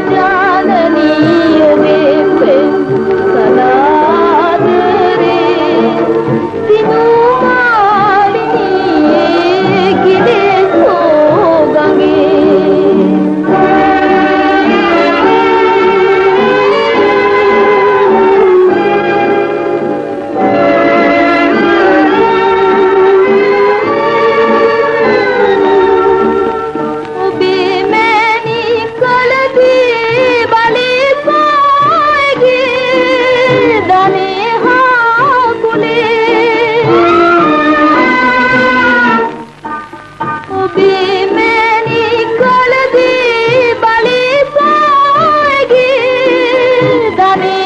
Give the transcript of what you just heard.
जा i Mommy!